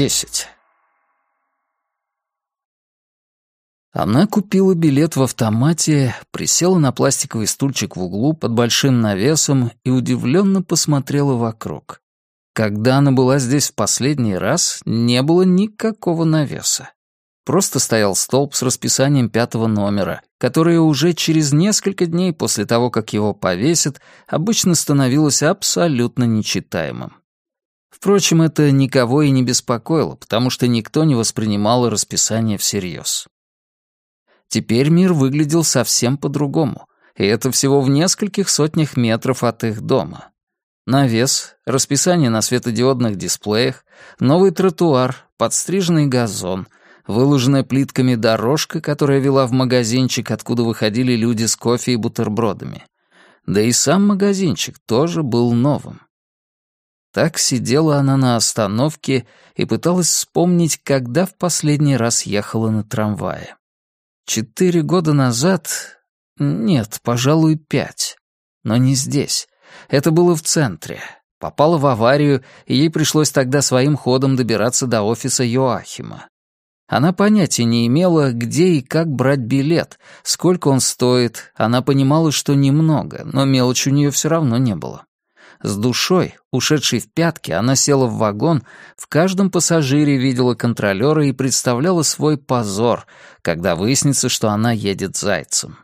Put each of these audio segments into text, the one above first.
десять. Она купила билет в автомате, присела на пластиковый стульчик в углу под большим навесом и удивленно посмотрела вокруг. Когда она была здесь в последний раз, не было никакого навеса. Просто стоял столб с расписанием пятого номера, которое уже через несколько дней после того, как его повесят, обычно становилось абсолютно нечитаемым. Впрочем, это никого и не беспокоило, потому что никто не воспринимал расписание всерьез. Теперь мир выглядел совсем по-другому, и это всего в нескольких сотнях метров от их дома. Навес, расписание на светодиодных дисплеях, новый тротуар, подстриженный газон, выложенная плитками дорожка, которая вела в магазинчик, откуда выходили люди с кофе и бутербродами. Да и сам магазинчик тоже был новым. Так сидела она на остановке и пыталась вспомнить, когда в последний раз ехала на трамвае. Четыре года назад... Нет, пожалуй, пять. Но не здесь. Это было в центре. Попала в аварию, и ей пришлось тогда своим ходом добираться до офиса Йоахима. Она понятия не имела, где и как брать билет, сколько он стоит. Она понимала, что немного, но мелочь у нее все равно не было. С душой, ушедшей в пятки, она села в вагон, в каждом пассажире видела контролера и представляла свой позор, когда выяснится, что она едет зайцем.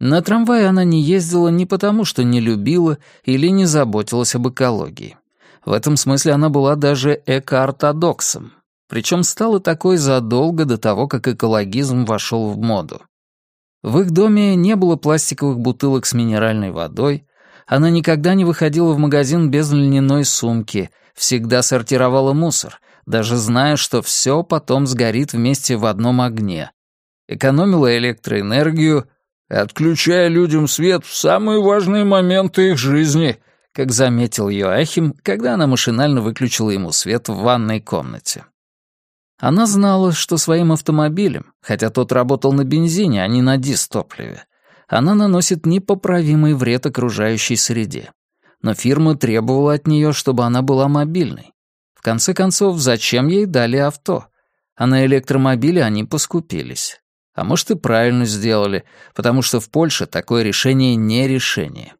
На трамвае она не ездила не потому, что не любила или не заботилась об экологии. В этом смысле она была даже экоортодоксом, причем стала такой задолго до того, как экологизм вошел в моду. В их доме не было пластиковых бутылок с минеральной водой, она никогда не выходила в магазин без льняной сумки, всегда сортировала мусор, даже зная, что все потом сгорит вместе в одном огне. Экономила электроэнергию, отключая людям свет в самые важные моменты их жизни, как заметил Йоахим, когда она машинально выключила ему свет в ванной комнате. Она знала, что своим автомобилем, хотя тот работал на бензине, а не на дистопливе, она наносит непоправимый вред окружающей среде. Но фирма требовала от нее, чтобы она была мобильной. В конце концов, зачем ей дали авто? А на электромобиле они поскупились. А может и правильно сделали, потому что в Польше такое решение не решение.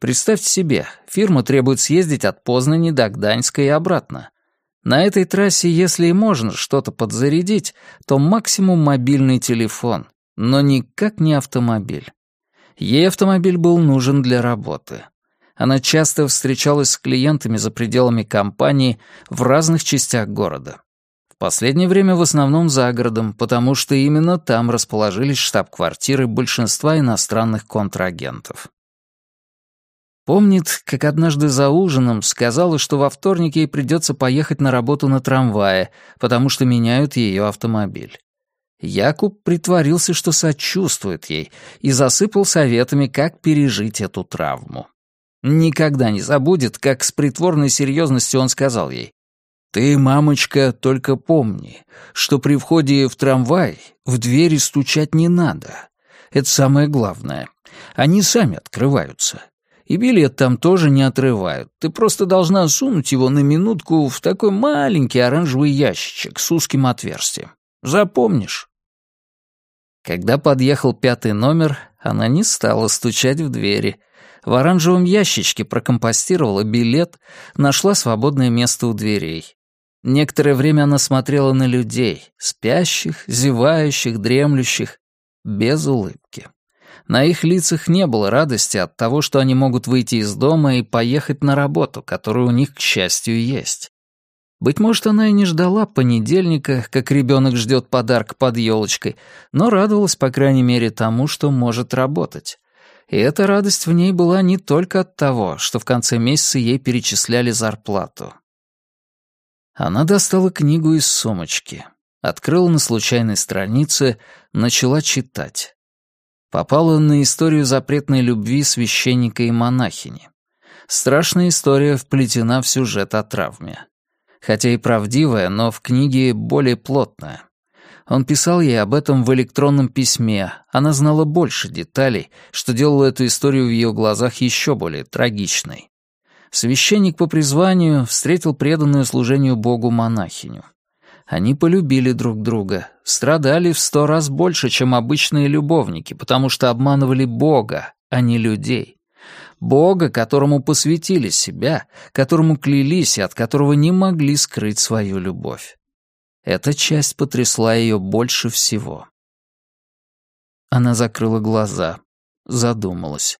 Представьте себе, фирма требует съездить от Познани до Гданьска и обратно. На этой трассе, если и можно что-то подзарядить, то максимум мобильный телефон, но никак не автомобиль. Ей автомобиль был нужен для работы. Она часто встречалась с клиентами за пределами компании в разных частях города. В последнее время в основном за городом, потому что именно там расположились штаб-квартиры большинства иностранных контрагентов. Помнит, как однажды за ужином сказала, что во вторник ей придется поехать на работу на трамвае, потому что меняют ее автомобиль. Якуб притворился, что сочувствует ей, и засыпал советами, как пережить эту травму. Никогда не забудет, как с притворной серьезностью он сказал ей, «Ты, мамочка, только помни, что при входе в трамвай в двери стучать не надо. Это самое главное. Они сами открываются. И билет там тоже не отрывают. Ты просто должна сунуть его на минутку в такой маленький оранжевый ящичек с узким отверстием. Запомнишь?» Когда подъехал пятый номер, она не стала стучать в двери. В оранжевом ящичке прокомпостировала билет, нашла свободное место у дверей. Некоторое время она смотрела на людей, спящих, зевающих, дремлющих, без улыбки. На их лицах не было радости от того, что они могут выйти из дома и поехать на работу, которая у них, к счастью, есть. Быть может, она и не ждала понедельника, как ребенок ждет подарок под елочкой, но радовалась, по крайней мере, тому, что может работать. И эта радость в ней была не только от того, что в конце месяца ей перечисляли зарплату. Она достала книгу из сумочки, открыла на случайной странице, начала читать. Попала на историю запретной любви священника и монахини. Страшная история вплетена в сюжет о травме хотя и правдивая, но в книге более плотная. Он писал ей об этом в электронном письме. Она знала больше деталей, что делало эту историю в ее глазах еще более трагичной. Священник по призванию встретил преданную служению Богу монахиню. Они полюбили друг друга, страдали в сто раз больше, чем обычные любовники, потому что обманывали Бога, а не людей. Бога, которому посвятили себя, которому клялись и от которого не могли скрыть свою любовь. Эта часть потрясла ее больше всего. Она закрыла глаза, задумалась.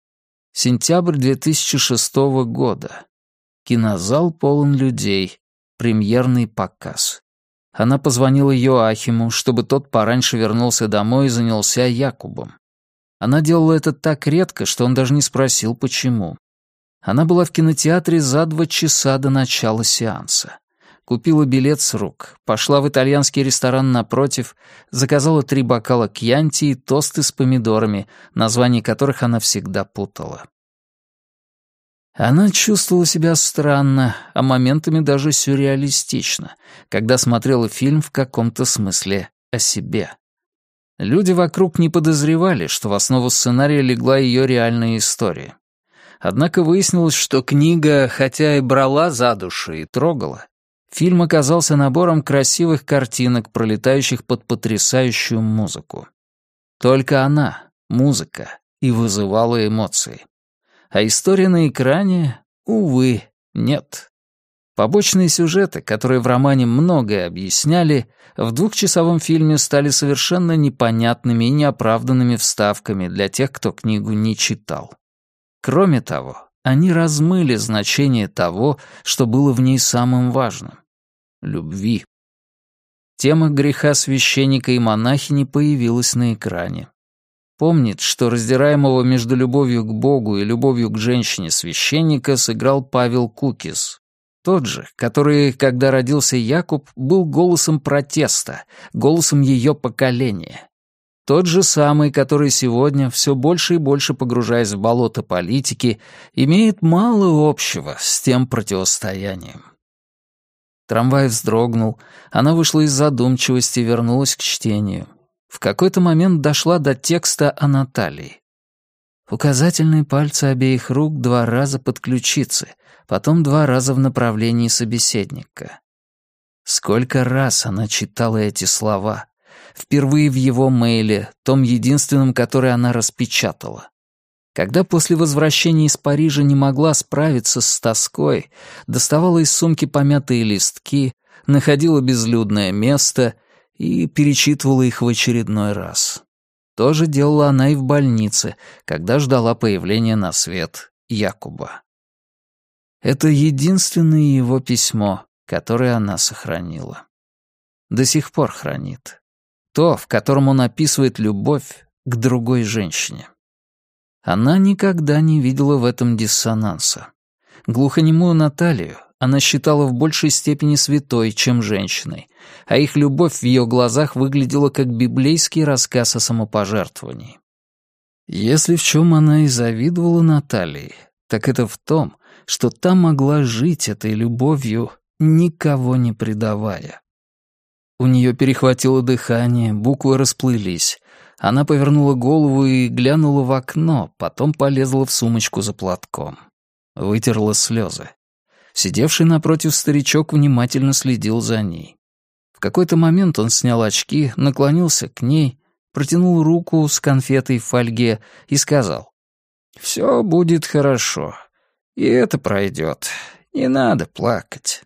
Сентябрь 2006 года. Кинозал полон людей. Премьерный показ. Она позвонила Йоахиму, чтобы тот пораньше вернулся домой и занялся Якубом. Она делала это так редко, что он даже не спросил, почему. Она была в кинотеатре за два часа до начала сеанса купила билет с рук, пошла в итальянский ресторан напротив, заказала три бокала кьянти и тосты с помидорами, названия которых она всегда путала. Она чувствовала себя странно, а моментами даже сюрреалистично, когда смотрела фильм в каком-то смысле о себе. Люди вокруг не подозревали, что в основу сценария легла ее реальная история. Однако выяснилось, что книга, хотя и брала за душу и трогала, Фильм оказался набором красивых картинок, пролетающих под потрясающую музыку. Только она, музыка, и вызывала эмоции. А история на экране, увы, нет. Побочные сюжеты, которые в романе многое объясняли, в двухчасовом фильме стали совершенно непонятными и неоправданными вставками для тех, кто книгу не читал. Кроме того, они размыли значение того, что было в ней самым важным — любви. Тема греха священника и монахини появилась на экране. Помнит, что раздираемого между любовью к Богу и любовью к женщине священника сыграл Павел Кукис. Тот же, который, когда родился Якуб, был голосом протеста, голосом ее поколения. Тот же самый, который сегодня, все больше и больше погружаясь в болото политики, имеет мало общего с тем противостоянием. Трамвай вздрогнул, она вышла из задумчивости и вернулась к чтению. В какой-то момент дошла до текста о Натальи. Указательные пальцы обеих рук два раза под ключицы, потом два раза в направлении собеседника. Сколько раз она читала эти слова, впервые в его мейле, том единственном, который она распечатала. Когда после возвращения из Парижа не могла справиться с тоской, доставала из сумки помятые листки, находила безлюдное место и перечитывала их в очередной раз. То же делала она и в больнице, когда ждала появления на свет Якуба. Это единственное его письмо, которое она сохранила. До сих пор хранит то, в котором он описывает любовь к другой женщине. Она никогда не видела в этом диссонанса. Глухонемую Наталью она считала в большей степени святой, чем женщиной, а их любовь в ее глазах выглядела как библейский рассказ о самопожертвовании. Если в чем она и завидовала Наталье, так это в том, что та могла жить этой любовью, никого не предавая. У нее перехватило дыхание, буквы расплылись. Она повернула голову и глянула в окно, потом полезла в сумочку за платком. Вытерла слезы. Сидевший напротив старичок внимательно следил за ней. В какой-то момент он снял очки, наклонился к ней, протянул руку с конфетой в фольге и сказал, «Все будет хорошо, и это пройдет. Не надо плакать».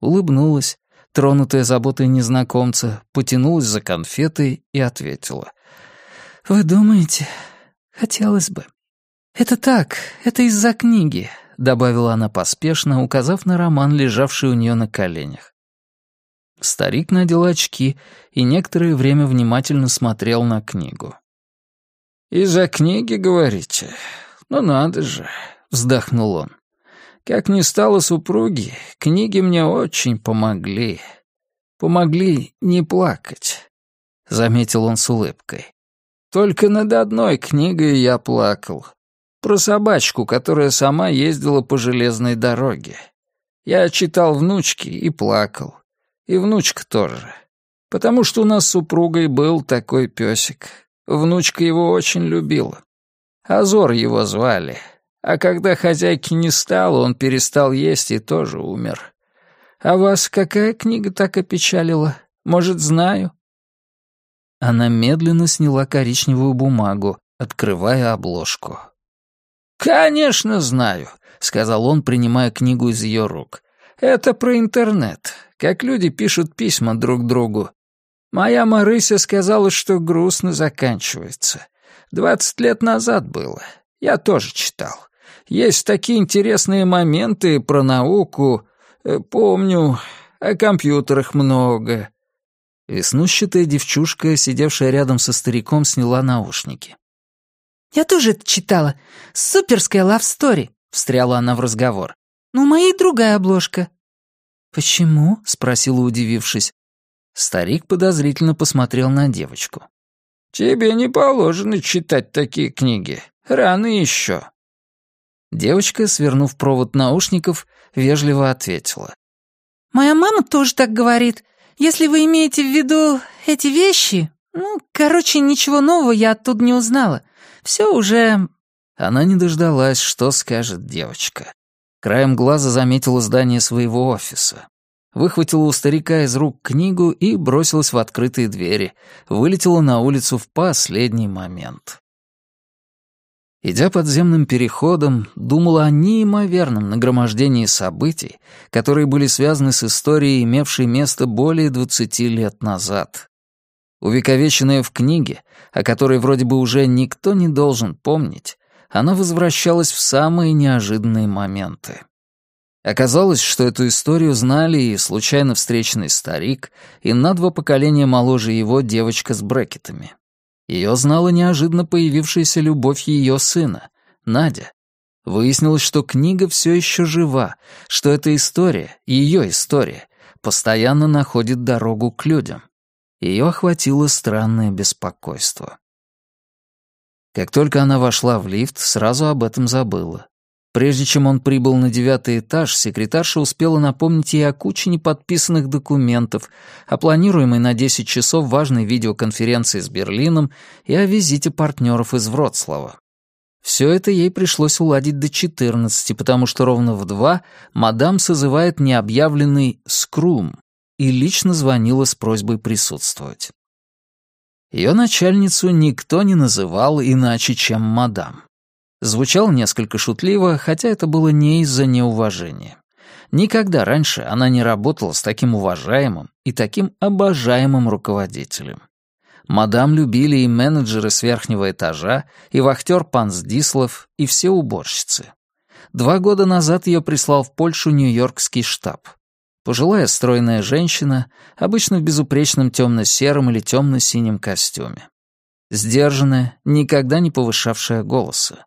Улыбнулась, тронутая заботой незнакомца, потянулась за конфетой и ответила. «Вы думаете? Хотелось бы». «Это так, это из-за книги», — добавила она поспешно, указав на роман, лежавший у нее на коленях. Старик надел очки и некоторое время внимательно смотрел на книгу. «Из-за книги, говорите? Ну надо же», — вздохнул он. Как ни стало супруги, книги мне очень помогли. Помогли не плакать, — заметил он с улыбкой. Только над одной книгой я плакал. Про собачку, которая сама ездила по железной дороге. Я читал внучки и плакал. И внучка тоже. Потому что у нас с супругой был такой песик. Внучка его очень любила. Азор его звали. А когда хозяйки не стало, он перестал есть и тоже умер. А вас какая книга так опечалила? Может, знаю?» Она медленно сняла коричневую бумагу, открывая обложку. «Конечно знаю», — сказал он, принимая книгу из ее рук. «Это про интернет, как люди пишут письма друг другу. Моя Марыся сказала, что грустно заканчивается. Двадцать лет назад было. Я тоже читал. Есть такие интересные моменты про науку. Э, помню, о компьютерах много». Веснущатая девчушка, сидевшая рядом со стариком, сняла наушники. «Я тоже это читала. Суперская лавстори», — встряла она в разговор. «Но у моей другая обложка». «Почему?» — спросила, удивившись. Старик подозрительно посмотрел на девочку. «Тебе не положено читать такие книги. Рано еще». Девочка, свернув провод наушников, вежливо ответила. «Моя мама тоже так говорит. Если вы имеете в виду эти вещи... Ну, короче, ничего нового я оттуда не узнала. Все уже...» Она не дождалась, что скажет девочка. Краем глаза заметила здание своего офиса. Выхватила у старика из рук книгу и бросилась в открытые двери. Вылетела на улицу в последний момент. Идя подземным переходом, думала о неимоверном нагромождении событий, которые были связаны с историей, имевшей место более двадцати лет назад. Увековеченная в книге, о которой вроде бы уже никто не должен помнить, она возвращалась в самые неожиданные моменты. Оказалось, что эту историю знали и случайно встреченный старик, и на два поколения моложе его девочка с брекетами. Ее знала неожиданно появившаяся любовь ее сына, Надя. Выяснилось, что книга все еще жива, что эта история, ее история, постоянно находит дорогу к людям. Ее охватило странное беспокойство. Как только она вошла в лифт, сразу об этом забыла. Прежде чем он прибыл на девятый этаж, секретарша успела напомнить ей о куче неподписанных документов, о планируемой на 10 часов важной видеоконференции с Берлином и о визите партнеров из Вроцлава. Все это ей пришлось уладить до 14, потому что ровно в два мадам созывает необъявленный «скрум» и лично звонила с просьбой присутствовать. Ее начальницу никто не называл иначе, чем мадам. Звучал несколько шутливо, хотя это было не из-за неуважения. Никогда раньше она не работала с таким уважаемым и таким обожаемым руководителем. Мадам любили и менеджеры с верхнего этажа, и вахтер Панс Дислов, и все уборщицы. Два года назад ее прислал в Польшу Нью-Йоркский штаб. Пожилая стройная женщина, обычно в безупречном темно-сером или темно-синем костюме. Сдержанная, никогда не повышавшая голоса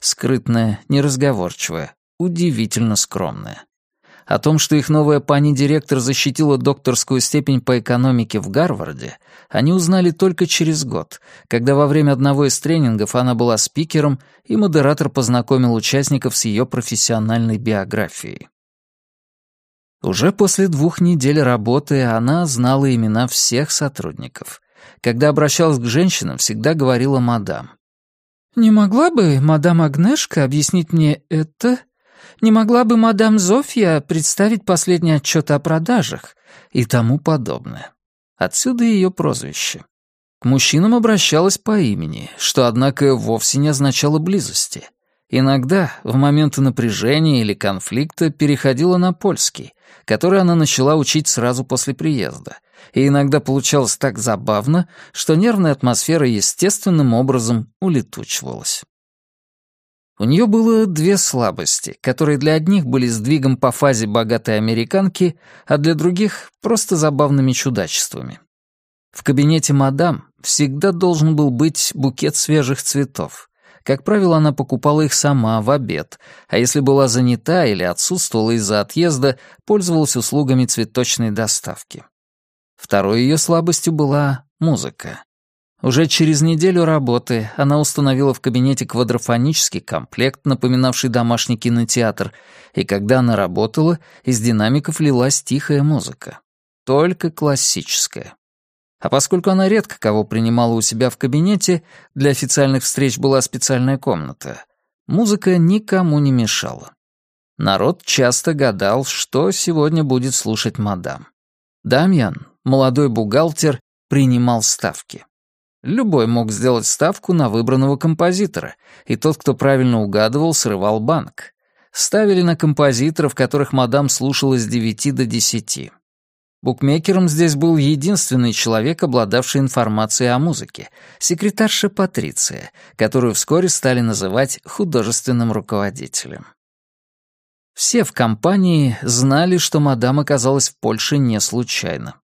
скрытная, неразговорчивая, удивительно скромная. О том, что их новая пани-директор защитила докторскую степень по экономике в Гарварде, они узнали только через год, когда во время одного из тренингов она была спикером, и модератор познакомил участников с ее профессиональной биографией. Уже после двух недель работы она знала имена всех сотрудников. Когда обращалась к женщинам, всегда говорила «мадам». «Не могла бы мадам Агнешка объяснить мне это? Не могла бы мадам Зофья представить последний отчет о продажах?» и тому подобное. Отсюда ее прозвище. К мужчинам обращалась по имени, что, однако, вовсе не означало близости. Иногда, в моменты напряжения или конфликта, переходила на польский, который она начала учить сразу после приезда — и иногда получалось так забавно, что нервная атмосфера естественным образом улетучивалась. У нее было две слабости, которые для одних были сдвигом по фазе богатой американки, а для других — просто забавными чудачествами. В кабинете мадам всегда должен был быть букет свежих цветов. Как правило, она покупала их сама в обед, а если была занята или отсутствовала из-за отъезда, пользовалась услугами цветочной доставки. Второй ее слабостью была музыка. Уже через неделю работы она установила в кабинете квадрофонический комплект, напоминавший домашний кинотеатр, и когда она работала, из динамиков лилась тихая музыка. Только классическая. А поскольку она редко кого принимала у себя в кабинете, для официальных встреч была специальная комната. Музыка никому не мешала. Народ часто гадал, что сегодня будет слушать мадам. Дамьян, молодой бухгалтер, принимал ставки. Любой мог сделать ставку на выбранного композитора, и тот, кто правильно угадывал, срывал банк. Ставили на композиторов, которых мадам слушала с девяти до десяти. Букмекером здесь был единственный человек, обладавший информацией о музыке, секретарша Патриция, которую вскоре стали называть художественным руководителем. Все в компании знали, что мадам оказалась в Польше не случайно.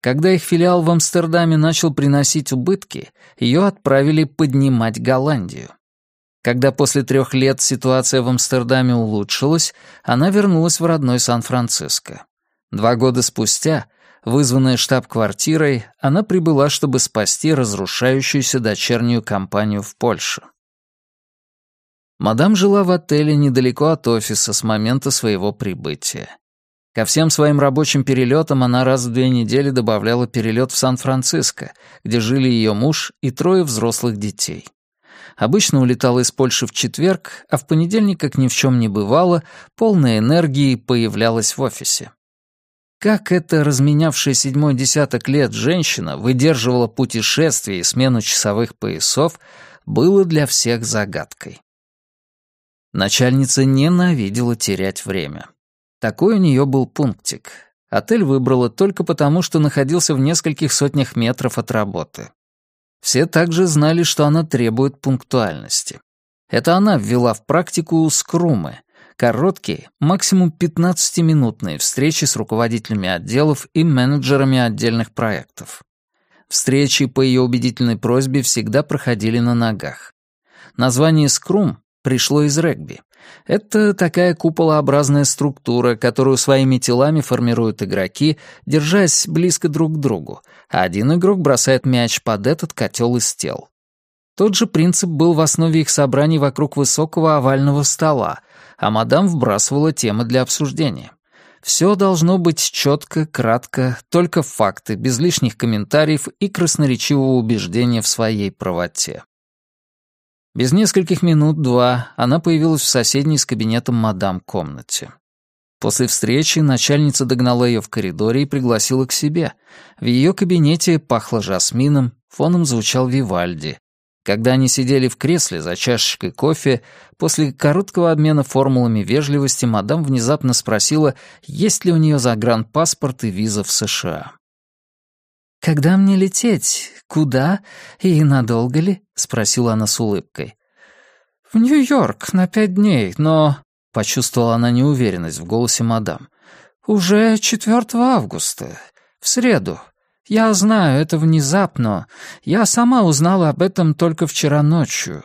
Когда их филиал в Амстердаме начал приносить убытки, ее отправили поднимать Голландию. Когда после трех лет ситуация в Амстердаме улучшилась, она вернулась в родной Сан-Франциско. Два года спустя, вызванная штаб-квартирой, она прибыла, чтобы спасти разрушающуюся дочернюю компанию в Польше. Мадам жила в отеле недалеко от офиса с момента своего прибытия. Ко всем своим рабочим перелетам она раз в две недели добавляла перелет в Сан-Франциско, где жили ее муж и трое взрослых детей. Обычно улетала из Польши в четверг, а в понедельник, как ни в чем не бывало, полная энергии появлялась в офисе. Как эта разменявшая седьмой десяток лет женщина выдерживала путешествия и смену часовых поясов, было для всех загадкой. Начальница ненавидела терять время. Такой у нее был пунктик. Отель выбрала только потому, что находился в нескольких сотнях метров от работы. Все также знали, что она требует пунктуальности. Это она ввела в практику скрумы, короткие, максимум 15-минутные встречи с руководителями отделов и менеджерами отдельных проектов. Встречи по ее убедительной просьбе всегда проходили на ногах. Название «скрум» пришло из регби. Это такая куполообразная структура, которую своими телами формируют игроки, держась близко друг к другу, а один игрок бросает мяч под этот котел из тел. Тот же принцип был в основе их собраний вокруг высокого овального стола, а мадам вбрасывала темы для обсуждения. Все должно быть четко, кратко, только факты, без лишних комментариев и красноречивого убеждения в своей правоте. Без нескольких минут-два она появилась в соседней с кабинетом мадам комнате. После встречи начальница догнала ее в коридоре и пригласила к себе. В ее кабинете пахло жасмином, фоном звучал Вивальди. Когда они сидели в кресле за чашечкой кофе, после короткого обмена формулами вежливости мадам внезапно спросила, есть ли у нее загранпаспорт и виза в США. «Когда мне лететь? Куда? И надолго ли?» — спросила она с улыбкой. «В Нью-Йорк на пять дней, но...» — почувствовала она неуверенность в голосе мадам. «Уже 4 августа, в среду. Я знаю, это внезапно. Я сама узнала об этом только вчера ночью.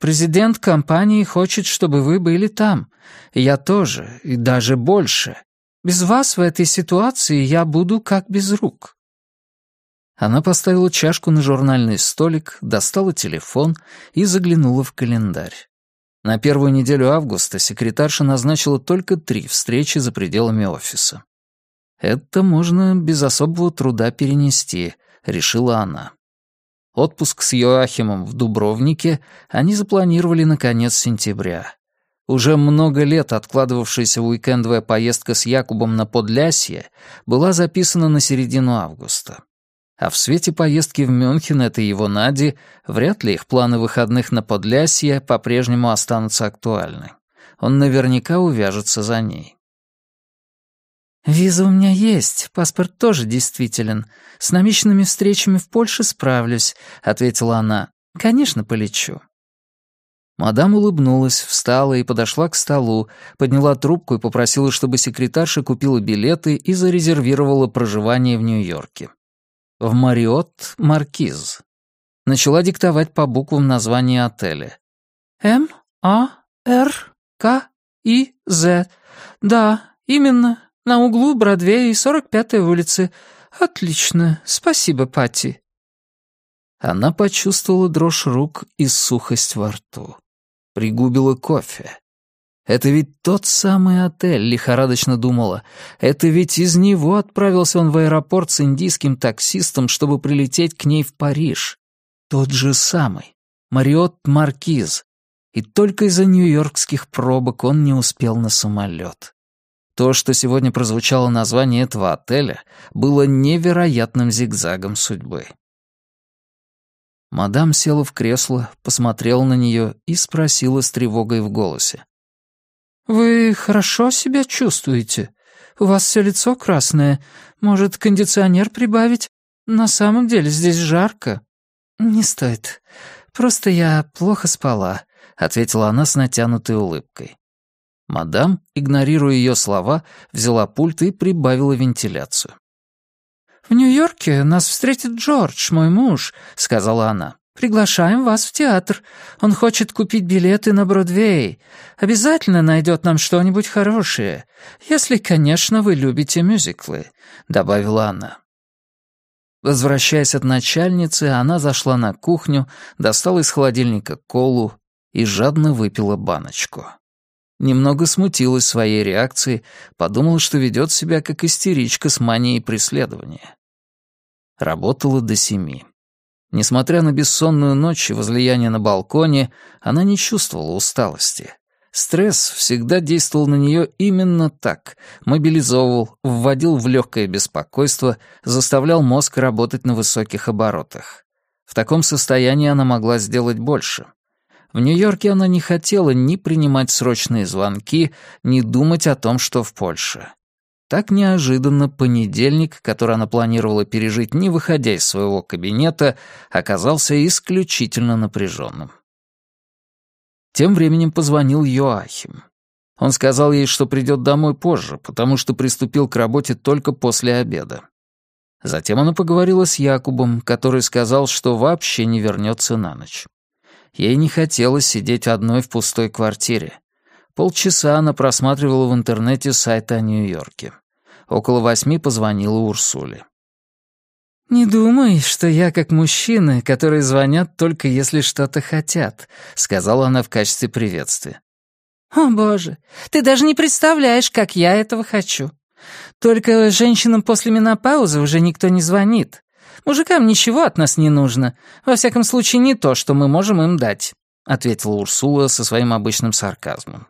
Президент компании хочет, чтобы вы были там. Я тоже, и даже больше. Без вас в этой ситуации я буду как без рук». Она поставила чашку на журнальный столик, достала телефон и заглянула в календарь. На первую неделю августа секретарша назначила только три встречи за пределами офиса. «Это можно без особого труда перенести», — решила она. Отпуск с Йоахимом в Дубровнике они запланировали на конец сентября. Уже много лет откладывавшаяся уикендовая поездка с Якубом на Подлясье была записана на середину августа. А в свете поездки в Мюнхен этой его Нади вряд ли их планы выходных на Подлясье по-прежнему останутся актуальны. Он наверняка увяжется за ней. «Виза у меня есть, паспорт тоже действителен. С намеченными встречами в Польше справлюсь», — ответила она. «Конечно, полечу». Мадам улыбнулась, встала и подошла к столу, подняла трубку и попросила, чтобы секретарша купила билеты и зарезервировала проживание в Нью-Йорке в Мариот Маркиз. Начала диктовать по буквам название отеля. М, А, Р, К, И, З. Да, именно, на углу Бродвея и 45-й улицы. Отлично, спасибо, Пати. Она почувствовала дрожь рук и сухость во рту. Пригубила кофе. Это ведь тот самый отель, лихорадочно думала. Это ведь из него отправился он в аэропорт с индийским таксистом, чтобы прилететь к ней в Париж. Тот же самый. Мариот Маркиз. и только из-за нью-йоркских пробок он не успел на самолет. То, что сегодня прозвучало название этого отеля, было невероятным зигзагом судьбы. Мадам села в кресло, посмотрела на нее и спросила с тревогой в голосе. «Вы хорошо себя чувствуете? У вас все лицо красное. Может, кондиционер прибавить? На самом деле здесь жарко». «Не стоит. Просто я плохо спала», — ответила она с натянутой улыбкой. Мадам, игнорируя ее слова, взяла пульт и прибавила вентиляцию. «В Нью-Йорке нас встретит Джордж, мой муж», — сказала она. «Приглашаем вас в театр. Он хочет купить билеты на Бродвей. Обязательно найдет нам что-нибудь хорошее. Если, конечно, вы любите мюзиклы», — добавила она. Возвращаясь от начальницы, она зашла на кухню, достала из холодильника колу и жадно выпила баночку. Немного смутилась своей реакцией, подумала, что ведет себя как истеричка с манией преследования. Работала до семи. Несмотря на бессонную ночь и возлияние на балконе, она не чувствовала усталости. Стресс всегда действовал на нее именно так, мобилизовывал, вводил в легкое беспокойство, заставлял мозг работать на высоких оборотах. В таком состоянии она могла сделать больше. В Нью-Йорке она не хотела ни принимать срочные звонки, ни думать о том, что в Польше. Так неожиданно понедельник, который она планировала пережить, не выходя из своего кабинета, оказался исключительно напряженным. Тем временем позвонил Йоахим. Он сказал ей, что придет домой позже, потому что приступил к работе только после обеда. Затем она поговорила с Якубом, который сказал, что вообще не вернется на ночь. Ей не хотелось сидеть одной в пустой квартире. Полчаса она просматривала в интернете сайт о Нью-Йорке. Около восьми позвонила Урсуле. «Не думай, что я как мужчины, которые звонят только если что-то хотят», — сказала она в качестве приветствия. «О, боже, ты даже не представляешь, как я этого хочу. Только женщинам после менопаузы уже никто не звонит. Мужикам ничего от нас не нужно. Во всяком случае, не то, что мы можем им дать», — ответила Урсула со своим обычным сарказмом.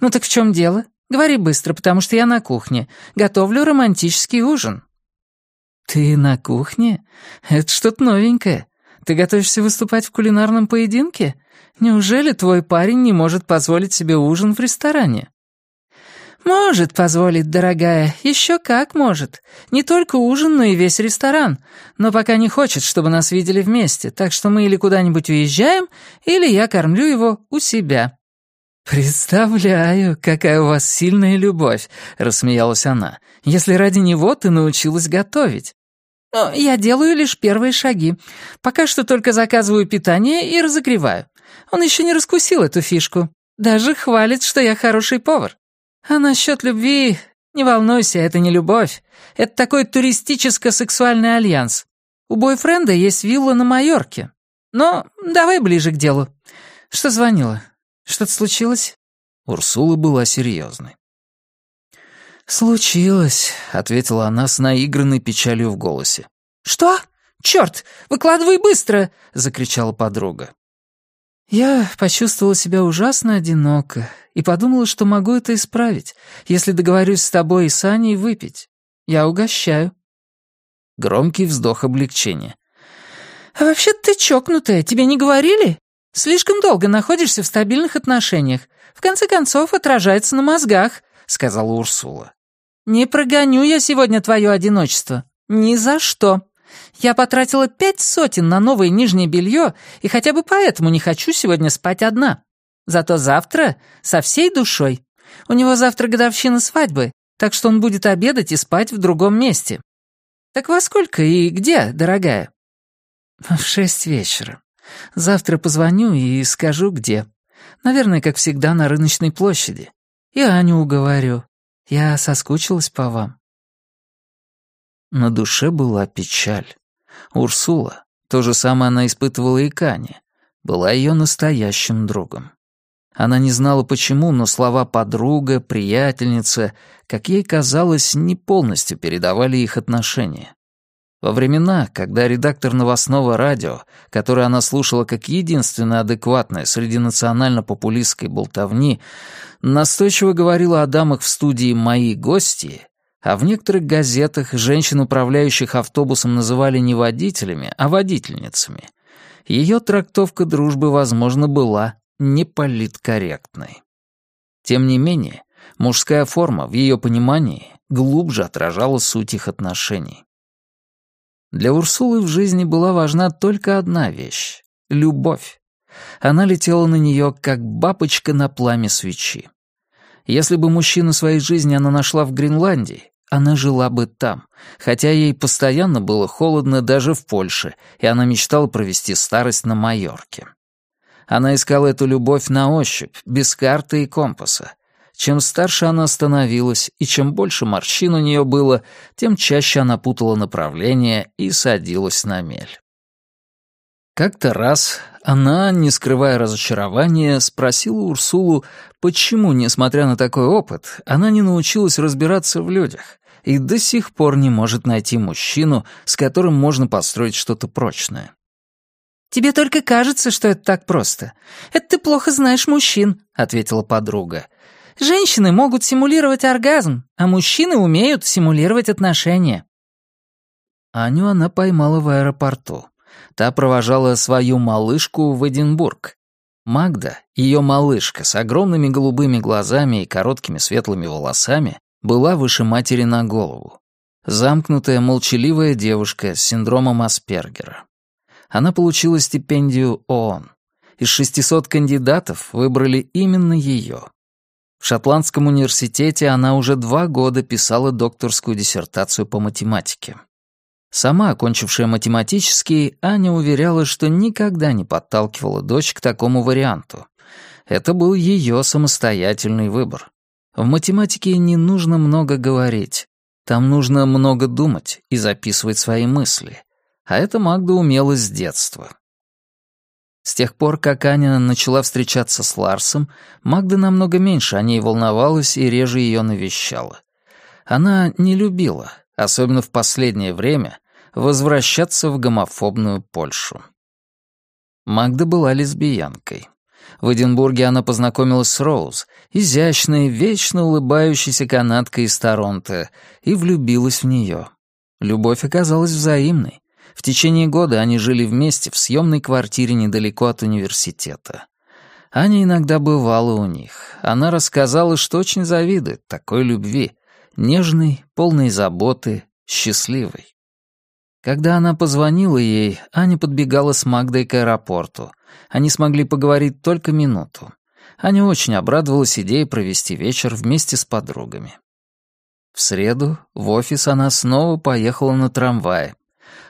«Ну так в чем дело? Говори быстро, потому что я на кухне. Готовлю романтический ужин». «Ты на кухне? Это что-то новенькое. Ты готовишься выступать в кулинарном поединке? Неужели твой парень не может позволить себе ужин в ресторане?» «Может позволить, дорогая, еще как может. Не только ужин, но и весь ресторан. Но пока не хочет, чтобы нас видели вместе, так что мы или куда-нибудь уезжаем, или я кормлю его у себя». «Представляю, какая у вас сильная любовь», — рассмеялась она, «если ради него ты научилась готовить». «Но я делаю лишь первые шаги. Пока что только заказываю питание и разогреваю. Он еще не раскусил эту фишку. Даже хвалит, что я хороший повар. А насчет любви, не волнуйся, это не любовь. Это такой туристическо-сексуальный альянс. У бойфренда есть вилла на Майорке. Но давай ближе к делу. Что звонила? Что-то случилось?» Урсула была серьезной. «Случилось», — ответила она с наигранной печалью в голосе. «Что? Черт! Выкладывай быстро!» — закричала подруга. Я почувствовала себя ужасно одиноко и подумала, что могу это исправить, если договорюсь с тобой и Саней выпить. Я угощаю». Громкий вздох облегчения. «А вообще ты чокнутая, тебе не говорили? Слишком долго находишься в стабильных отношениях. В конце концов, отражается на мозгах», — сказала Урсула. «Не прогоню я сегодня твое одиночество. Ни за что». Я потратила пять сотен на новое нижнее белье, и хотя бы поэтому не хочу сегодня спать одна. Зато завтра со всей душой. У него завтра годовщина свадьбы, так что он будет обедать и спать в другом месте. Так во сколько и где, дорогая? В шесть вечера. Завтра позвоню и скажу, где. Наверное, как всегда, на рыночной площади. И Аню уговорю. Я соскучилась по вам. На душе была печаль. Урсула, то же самое она испытывала и Кане, была ее настоящим другом. Она не знала почему, но слова «подруга», «приятельница», как ей казалось, не полностью передавали их отношения. Во времена, когда редактор новостного радио, который она слушала как единственное адекватное среди национально-популистской болтовни, настойчиво говорила о дамах в студии «Мои гости», а в некоторых газетах женщин, управляющих автобусом, называли не водителями, а водительницами, ее трактовка дружбы, возможно, была неполиткорректной. Тем не менее, мужская форма, в ее понимании, глубже отражала суть их отношений. Для Урсулы в жизни была важна только одна вещь — любовь. Она летела на нее, как бабочка на пламя свечи. Если бы мужчину своей жизни она нашла в Гренландии, она жила бы там, хотя ей постоянно было холодно даже в Польше, и она мечтала провести старость на Майорке. Она искала эту любовь на ощупь, без карты и компаса, чем старше она становилась и чем больше морщин у нее было, тем чаще она путала направление и садилась на мель. Как-то раз она, не скрывая разочарования, спросила Урсулу, почему, несмотря на такой опыт, она не научилась разбираться в людях и до сих пор не может найти мужчину, с которым можно построить что-то прочное. «Тебе только кажется, что это так просто. Это ты плохо знаешь мужчин», — ответила подруга. Женщины могут симулировать оргазм, а мужчины умеют симулировать отношения. Аню она поймала в аэропорту. Та провожала свою малышку в Эдинбург. Магда, ее малышка с огромными голубыми глазами и короткими светлыми волосами, была выше матери на голову. Замкнутая, молчаливая девушка с синдромом Аспергера. Она получила стипендию ООН. Из 600 кандидатов выбрали именно ее. В Шотландском университете она уже два года писала докторскую диссертацию по математике. Сама, окончившая математический, Аня уверяла, что никогда не подталкивала дочь к такому варианту. Это был ее самостоятельный выбор. В математике не нужно много говорить. Там нужно много думать и записывать свои мысли. А это Магда умела с детства. С тех пор, как Аня начала встречаться с Ларсом, Магда намного меньше о ней волновалась и реже ее навещала. Она не любила, особенно в последнее время, возвращаться в гомофобную Польшу. Магда была лесбиянкой. В Эдинбурге она познакомилась с Роуз, изящной, вечно улыбающейся канадкой из Торонто, и влюбилась в нее. Любовь оказалась взаимной. В течение года они жили вместе в съемной квартире недалеко от университета. Аня иногда бывала у них. Она рассказала, что очень завидует такой любви. Нежной, полной заботы, счастливой. Когда она позвонила ей, Аня подбегала с Магдой к аэропорту. Они смогли поговорить только минуту. Аня очень обрадовалась идее провести вечер вместе с подругами. В среду в офис она снова поехала на трамвае,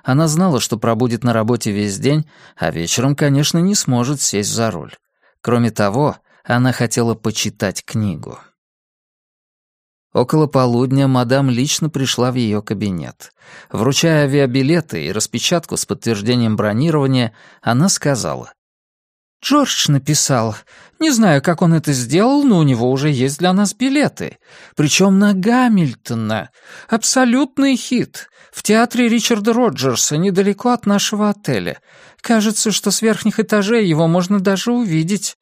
она знала, что пробудет на работе весь день, а вечером, конечно, не сможет сесть за руль. Кроме того, она хотела почитать книгу. Около полудня мадам лично пришла в ее кабинет. Вручая авиабилеты и распечатку с подтверждением бронирования, она сказала. «Джордж написал. Не знаю, как он это сделал, но у него уже есть для нас билеты. Причем на Гамильтона. Абсолютный хит. В театре Ричарда Роджерса, недалеко от нашего отеля. Кажется, что с верхних этажей его можно даже увидеть.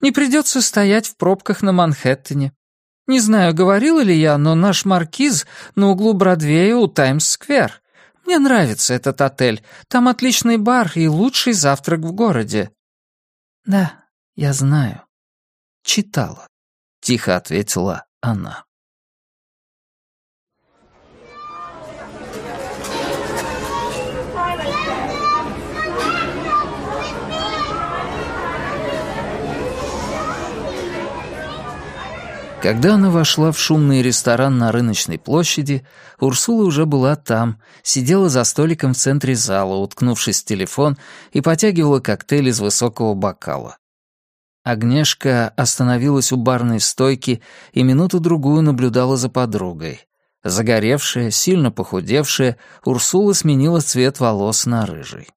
Не придется стоять в пробках на Манхэттене. Не знаю, говорил ли я, но наш маркиз на углу Бродвея у Таймс-сквер. Мне нравится этот отель. Там отличный бар и лучший завтрак в городе». «Да, я знаю. Читала», — тихо ответила она. Когда она вошла в шумный ресторан на рыночной площади, Урсула уже была там, сидела за столиком в центре зала, уткнувшись в телефон, и потягивала коктейль из высокого бокала. Агнешка остановилась у барной стойки и минуту-другую наблюдала за подругой. Загоревшая, сильно похудевшая, Урсула сменила цвет волос на рыжий.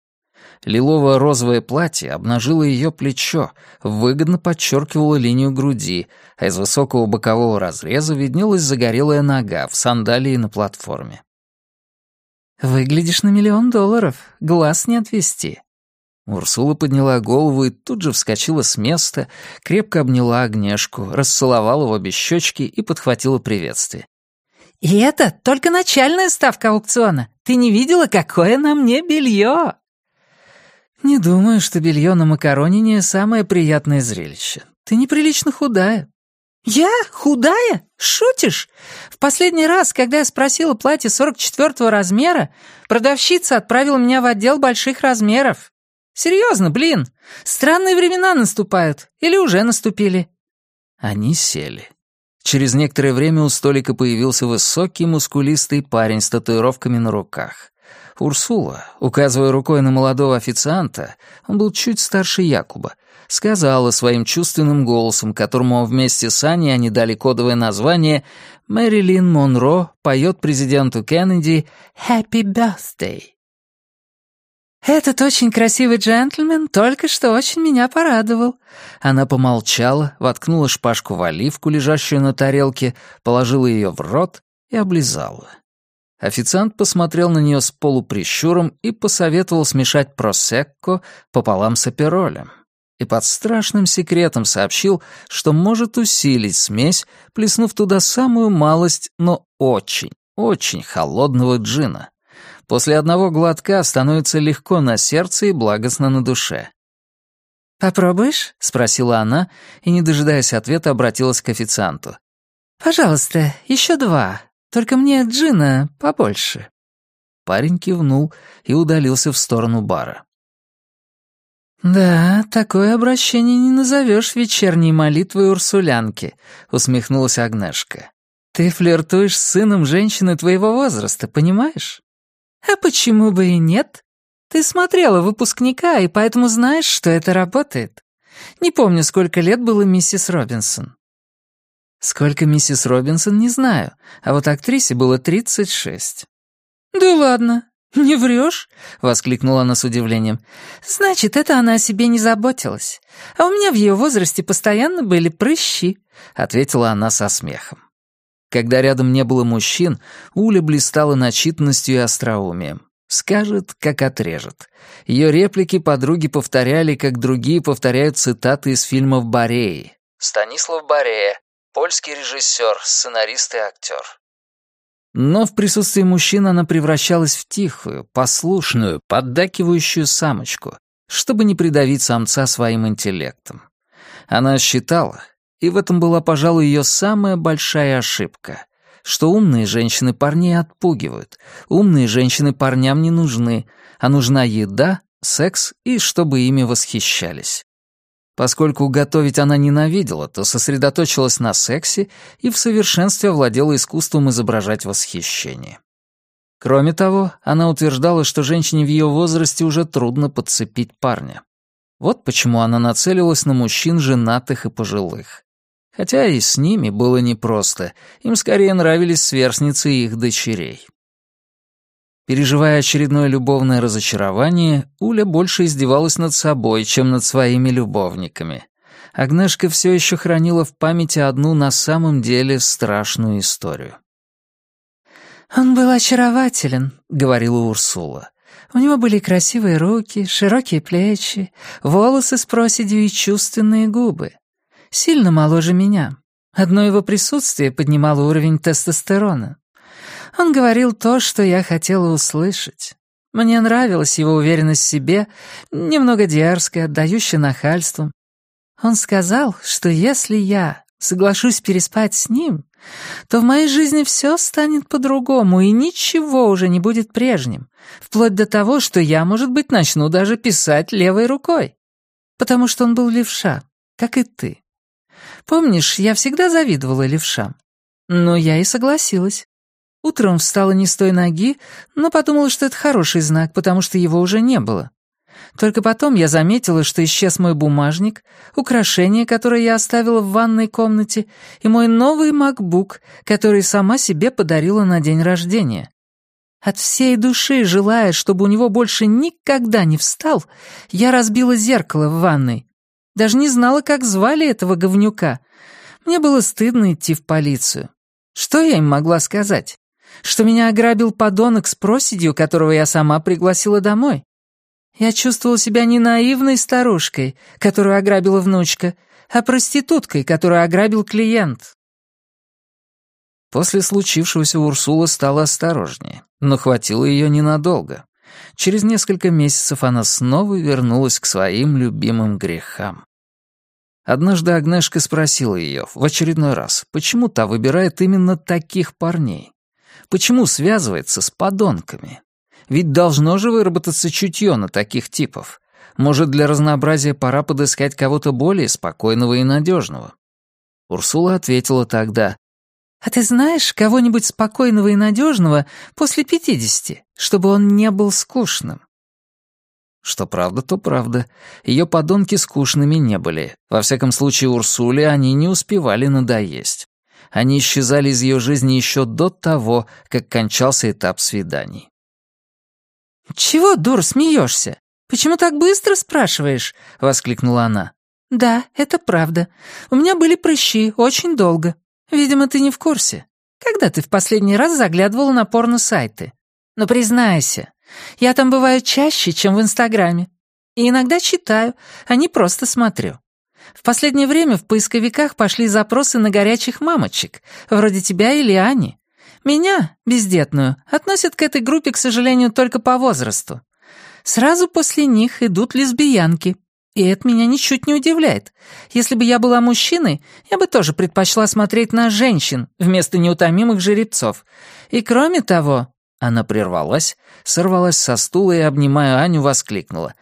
Лилово-розовое платье обнажило ее плечо, выгодно подчеркивало линию груди, а из высокого бокового разреза виднелась загорелая нога в сандалии на платформе. «Выглядишь на миллион долларов, глаз не отвести». Урсула подняла голову и тут же вскочила с места, крепко обняла Агнешку, расцеловала в обе щечки и подхватила приветствие. «И это только начальная ставка аукциона. Ты не видела, какое на мне белье?» «Не думаю, что белье на макаронине — самое приятное зрелище. Ты неприлично худая». «Я? Худая? Шутишь? В последний раз, когда я спросила платье 44 размера, продавщица отправила меня в отдел больших размеров. Серьезно, блин, странные времена наступают. Или уже наступили». Они сели. Через некоторое время у столика появился высокий, мускулистый парень с татуировками на руках. Урсула, указывая рукой на молодого официанта, он был чуть старше Якуба, сказала своим чувственным голосом, которому вместе с Аней они дали кодовое название «Мэрилин Монро поет президенту Кеннеди «Happy Birthday». «Этот очень красивый джентльмен только что очень меня порадовал». Она помолчала, воткнула шпажку в оливку, лежащую на тарелке, положила ее в рот и облизала. Официант посмотрел на нее с полуприщуром и посоветовал смешать просекко пополам с аперолем. И под страшным секретом сообщил, что может усилить смесь, плеснув туда самую малость, но очень, очень холодного джина. После одного глотка становится легко на сердце и благостно на душе. «Попробуешь?» — спросила она, и, не дожидаясь ответа, обратилась к официанту. «Пожалуйста, еще два, только мне джина побольше». Парень кивнул и удалился в сторону бара. «Да, такое обращение не назовешь вечерней молитвой урсулянки», — усмехнулась Агнешка. «Ты флиртуешь с сыном женщины твоего возраста, понимаешь?» «А почему бы и нет? Ты смотрела выпускника, и поэтому знаешь, что это работает. Не помню, сколько лет было миссис Робинсон. Сколько миссис Робинсон, не знаю, а вот актрисе было 36. «Да ладно, не врешь?» — воскликнула она с удивлением. «Значит, это она о себе не заботилась. А у меня в ее возрасте постоянно были прыщи», — ответила она со смехом. Когда рядом не было мужчин, Уля блистала начитанностью и остроумием. Скажет, как отрежет. Ее реплики подруги повторяли, как другие повторяют цитаты из фильмов Бореи. Станислав Борея, Польский режиссер, сценарист и актер. Но в присутствии мужчин она превращалась в тихую, послушную, поддакивающую самочку, чтобы не придавить самца своим интеллектом. Она считала, и в этом была, пожалуй, ее самая большая ошибка, что умные женщины парней отпугивают, умные женщины парням не нужны, а нужна еда, секс и чтобы ими восхищались. Поскольку готовить она ненавидела, то сосредоточилась на сексе и в совершенстве овладела искусством изображать восхищение. Кроме того, она утверждала, что женщине в ее возрасте уже трудно подцепить парня. Вот почему она нацелилась на мужчин женатых и пожилых. Хотя и с ними было непросто, им скорее нравились сверстницы их дочерей. Переживая очередное любовное разочарование, Уля больше издевалась над собой, чем над своими любовниками. Агнешка все еще хранила в памяти одну на самом деле страшную историю. «Он был очарователен», — говорила Урсула. «У него были красивые руки, широкие плечи, волосы с проседью и чувственные губы. Сильно моложе меня. Одно его присутствие поднимало уровень тестостерона. Он говорил то, что я хотела услышать. Мне нравилась его уверенность в себе, немного дерзкая, отдающая нахальством. Он сказал, что если я соглашусь переспать с ним, то в моей жизни все станет по-другому, и ничего уже не будет прежним, вплоть до того, что я, может быть, начну даже писать левой рукой. Потому что он был левша, как и ты. Помнишь, я всегда завидовала левшам? Но я и согласилась. Утром встала не с той ноги, но подумала, что это хороший знак, потому что его уже не было. Только потом я заметила, что исчез мой бумажник, украшение, которое я оставила в ванной комнате, и мой новый MacBook, который сама себе подарила на день рождения. От всей души, желая, чтобы у него больше никогда не встал, я разбила зеркало в ванной. Даже не знала, как звали этого говнюка. Мне было стыдно идти в полицию. Что я им могла сказать? Что меня ограбил подонок с проседью, которого я сама пригласила домой. Я чувствовала себя не наивной старушкой, которую ограбила внучка, а проституткой, которую ограбил клиент. После случившегося Урсула стала осторожнее, но хватило ее ненадолго. Через несколько месяцев она снова вернулась к своим любимым грехам. Однажды Агнешка спросила ее в очередной раз, почему та выбирает именно таких парней. Почему связывается с подонками? Ведь должно же выработаться чутье на таких типов. Может, для разнообразия пора подыскать кого-то более спокойного и надежного. Урсула ответила тогда, «А ты знаешь кого-нибудь спокойного и надежного после пятидесяти, чтобы он не был скучным?» Что правда, то правда. Ее подонки скучными не были. Во всяком случае, Урсуле они не успевали надоесть. Они исчезали из ее жизни еще до того, как кончался этап свиданий. «Чего, дур, смеешься? Почему так быстро спрашиваешь?» — воскликнула она. «Да, это правда. У меня были прыщи очень долго. Видимо, ты не в курсе. Когда ты в последний раз заглядывала на порно-сайты? Ну, признайся, я там бываю чаще, чем в Инстаграме. И иногда читаю, а не просто смотрю. В последнее время в поисковиках пошли запросы на горячих мамочек, вроде тебя или Ани. Меня, бездетную, относят к этой группе, к сожалению, только по возрасту. Сразу после них идут лесбиянки. И это меня ничуть не удивляет. Если бы я была мужчиной, я бы тоже предпочла смотреть на женщин вместо неутомимых жеребцов. И кроме того, она прервалась, сорвалась со стула и, обнимая Аню, воскликнула.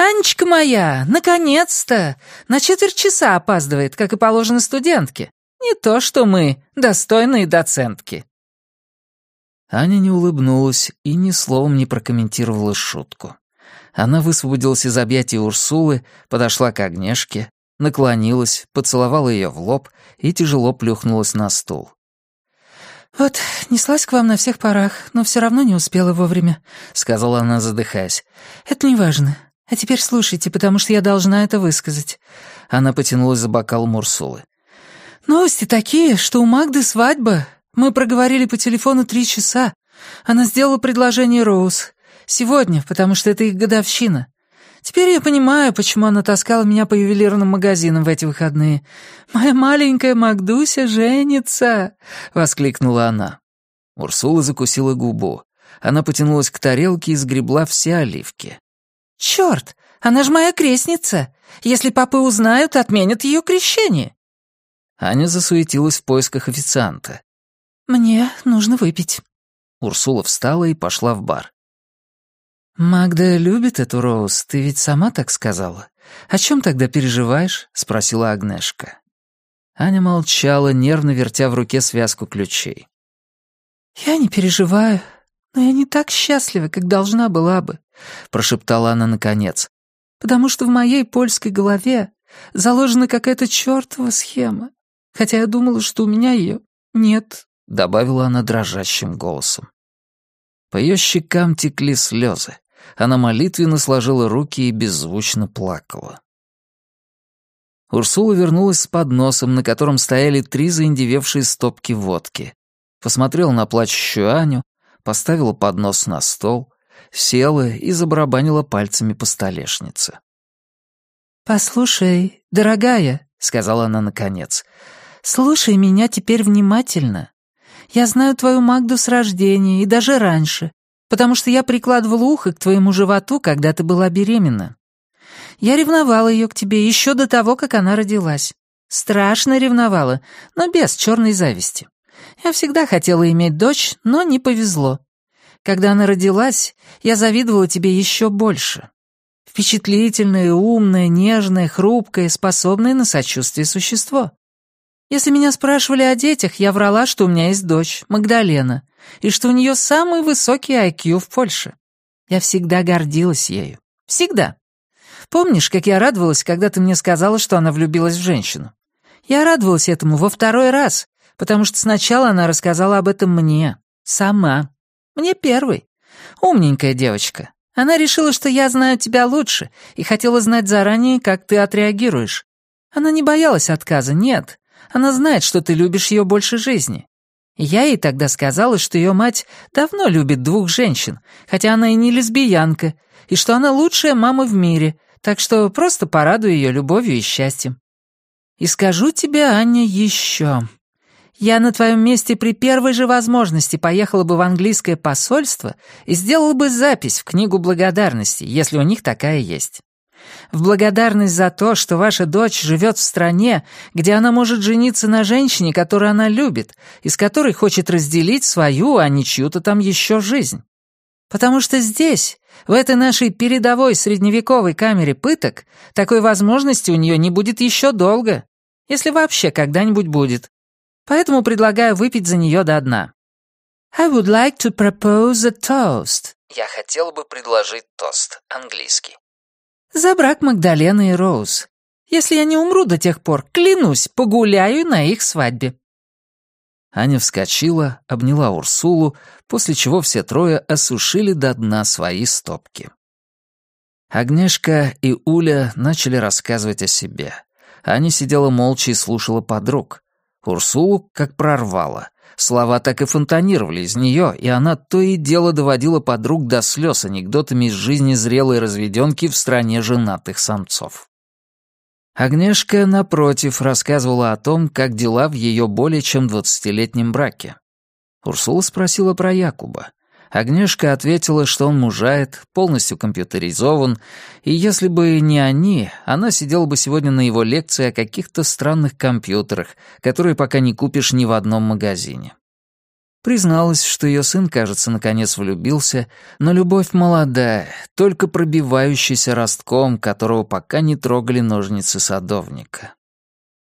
«Анечка моя, наконец-то! На четверть часа опаздывает, как и положено студентке. Не то что мы, достойные доцентки». Аня не улыбнулась и ни словом не прокомментировала шутку. Она высвободилась из объятий Урсулы, подошла к Агнешке, наклонилась, поцеловала ее в лоб и тяжело плюхнулась на стул. «Вот, неслась к вам на всех парах, но все равно не успела вовремя», — сказала она, задыхаясь. «Это не важно. А теперь слушайте, потому что я должна это высказать». Она потянулась за бокал Мурсулы. «Новости такие, что у Магды свадьба. Мы проговорили по телефону три часа. Она сделала предложение Роуз. Сегодня, потому что это их годовщина. Теперь я понимаю, почему она таскала меня по ювелирным магазинам в эти выходные. Моя маленькая Магдуся женится!» — воскликнула она. Урсула закусила губу. Она потянулась к тарелке и сгребла все оливки. «Чёрт! Она же моя крестница! Если папы узнают, отменят ее крещение!» Аня засуетилась в поисках официанта. «Мне нужно выпить». Урсула встала и пошла в бар. «Магда любит эту Роуз, ты ведь сама так сказала. О чем тогда переживаешь?» — спросила Агнешка. Аня молчала, нервно вертя в руке связку ключей. «Я не переживаю, но я не так счастлива, как должна была бы», — прошептала она наконец. «Потому что в моей польской голове заложена какая-то чертова схема, хотя я думала, что у меня ее нет», — добавила она дрожащим голосом. По ее щекам текли слезы. Она молитвенно сложила руки и беззвучно плакала. Урсула вернулась с подносом, на котором стояли три заиндевевшие стопки водки. Посмотрела на плачущую Аню, поставила поднос на стол, села и забарабанила пальцами по столешнице. «Послушай, дорогая», — сказала она наконец, — «слушай меня теперь внимательно. Я знаю твою Магду с рождения и даже раньше потому что я прикладывала ухо к твоему животу, когда ты была беременна. Я ревновала ее к тебе еще до того, как она родилась. Страшно ревновала, но без черной зависти. Я всегда хотела иметь дочь, но не повезло. Когда она родилась, я завидовала тебе еще больше. Впечатлительное, умное, нежное, хрупкое, способное на сочувствие существо. Если меня спрашивали о детях, я врала, что у меня есть дочь, Магдалена, и что у нее самый высокий IQ в Польше. Я всегда гордилась ею. Всегда. Помнишь, как я радовалась, когда ты мне сказала, что она влюбилась в женщину? Я радовалась этому во второй раз, потому что сначала она рассказала об этом мне. Сама. Мне первой. Умненькая девочка. Она решила, что я знаю тебя лучше, и хотела знать заранее, как ты отреагируешь. Она не боялась отказа, нет. Она знает, что ты любишь ее больше жизни. Я ей тогда сказала, что ее мать давно любит двух женщин, хотя она и не лесбиянка, и что она лучшая мама в мире, так что просто порадую ее любовью и счастьем. И скажу тебе, Аня, еще. Я на твоем месте при первой же возможности поехала бы в английское посольство и сделала бы запись в книгу благодарности, если у них такая есть. В благодарность за то, что ваша дочь живет в стране, где она может жениться на женщине, которую она любит, и с которой хочет разделить свою, а не чью-то там еще жизнь. Потому что здесь, в этой нашей передовой средневековой камере пыток, такой возможности у нее не будет еще долго, если вообще когда-нибудь будет. Поэтому предлагаю выпить за нее до дна. I would like to propose a toast. Я хотела бы предложить тост, английский. За брак Магдалены и Роуз. Если я не умру до тех пор, клянусь, погуляю на их свадьбе. Аня вскочила, обняла Урсулу, после чего все трое осушили до дна свои стопки. Агнешка и Уля начали рассказывать о себе. Аня сидела молча и слушала подруг. Урсулу как прорвала. Слова так и фонтанировали из нее, и она то и дело доводила подруг до слез анекдотами из жизни зрелой разведенки в стране женатых самцов. Агнешка, напротив, рассказывала о том, как дела в ее более чем двадцатилетнем браке. Урсула спросила про Якуба. Агнешка ответила, что он мужает, полностью компьютеризован, и если бы не они, она сидела бы сегодня на его лекции о каких-то странных компьютерах, которые пока не купишь ни в одном магазине. Призналась, что ее сын, кажется, наконец влюбился, но любовь молодая, только пробивающаяся ростком, которого пока не трогали ножницы садовника.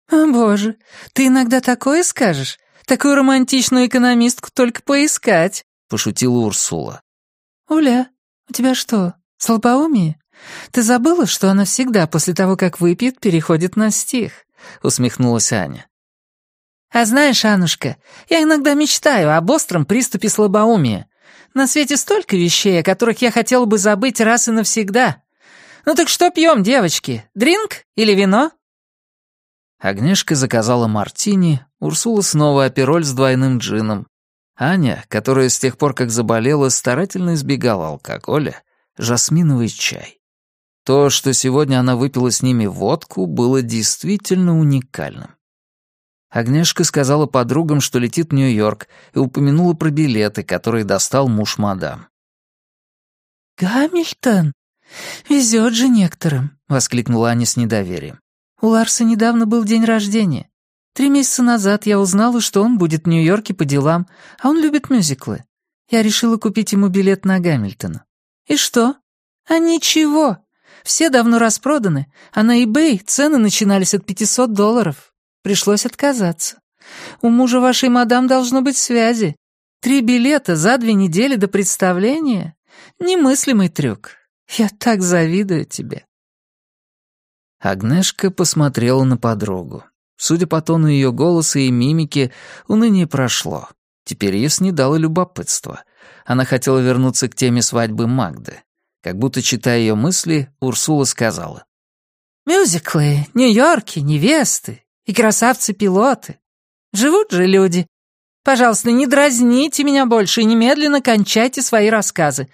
«О, боже, ты иногда такое скажешь? Такую романтичную экономистку только поискать!» — пошутила Урсула. «Уля, у тебя что, слабоумие? Ты забыла, что она всегда после того, как выпьет, переходит на стих?» — усмехнулась Аня. «А знаешь, Анушка, я иногда мечтаю об остром приступе слабоумия. На свете столько вещей, о которых я хотела бы забыть раз и навсегда. Ну так что пьем, девочки, дринк или вино?» Агнешка заказала мартини, Урсула снова апероль с двойным джином, Аня, которая с тех пор, как заболела, старательно избегала алкоголя, жасминовый чай. То, что сегодня она выпила с ними водку, было действительно уникальным. Агнешка сказала подругам, что летит в Нью-Йорк, и упомянула про билеты, которые достал муж мадам. «Гамильтон? Везет же некоторым», — воскликнула Аня с недоверием. «У Ларса недавно был день рождения. Три месяца назад я узнала, что он будет в Нью-Йорке по делам, а он любит мюзиклы. Я решила купить ему билет на Гамильтона. И что? А ничего. Все давно распроданы, а на eBay цены начинались от 500 долларов. Пришлось отказаться. У мужа вашей мадам должно быть связи. Три билета за две недели до представления? Немыслимый трюк. Я так завидую тебе. Агнешка посмотрела на подругу. Судя по тону ее голоса и мимики, уныние прошло. Теперь ее снедало любопытство. Она хотела вернуться к теме свадьбы Магды. Как будто, читая ее мысли, Урсула сказала. «Мюзиклы, Нью-Йорки, невесты и красавцы-пилоты. Живут же люди. Пожалуйста, не дразните меня больше и немедленно кончайте свои рассказы.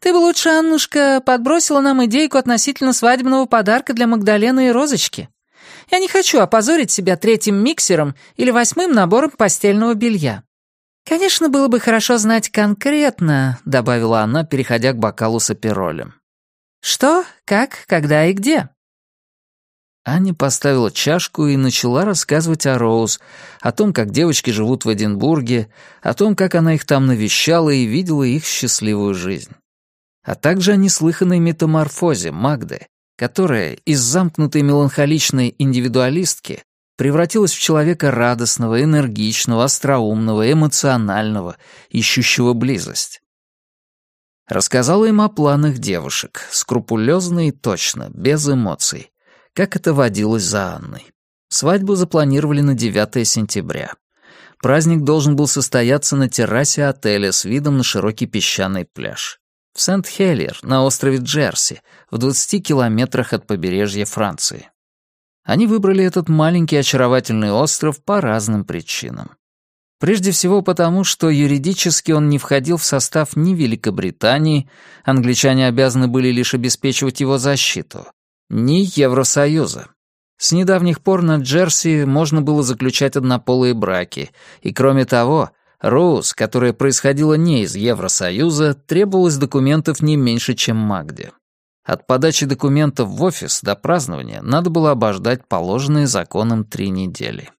Ты бы лучше, Аннушка, подбросила нам идейку относительно свадебного подарка для Магдалены и Розочки». Я не хочу опозорить себя третьим миксером или восьмым набором постельного белья. Конечно, было бы хорошо знать конкретно, добавила она, переходя к бокалу с аперолем. Что, как, когда и где? Аня поставила чашку и начала рассказывать о Роуз, о том, как девочки живут в Эдинбурге, о том, как она их там навещала и видела их счастливую жизнь. А также о неслыханной метаморфозе Магды, которая из замкнутой меланхоличной индивидуалистки превратилась в человека радостного, энергичного, остроумного, эмоционального, ищущего близость. Рассказала им о планах девушек, скрупулезно и точно, без эмоций, как это водилось за Анной. Свадьбу запланировали на 9 сентября. Праздник должен был состояться на террасе отеля с видом на широкий песчаный пляж в Сент-Хеллер на острове Джерси, в 20 километрах от побережья Франции. Они выбрали этот маленький очаровательный остров по разным причинам. Прежде всего потому, что юридически он не входил в состав ни Великобритании, англичане обязаны были лишь обеспечивать его защиту, ни Евросоюза. С недавних пор на Джерси можно было заключать однополые браки, и кроме того, Роуз, которая происходила не из Евросоюза, требовалось документов не меньше, чем Магде. От подачи документов в офис до празднования надо было обождать положенные законом три недели.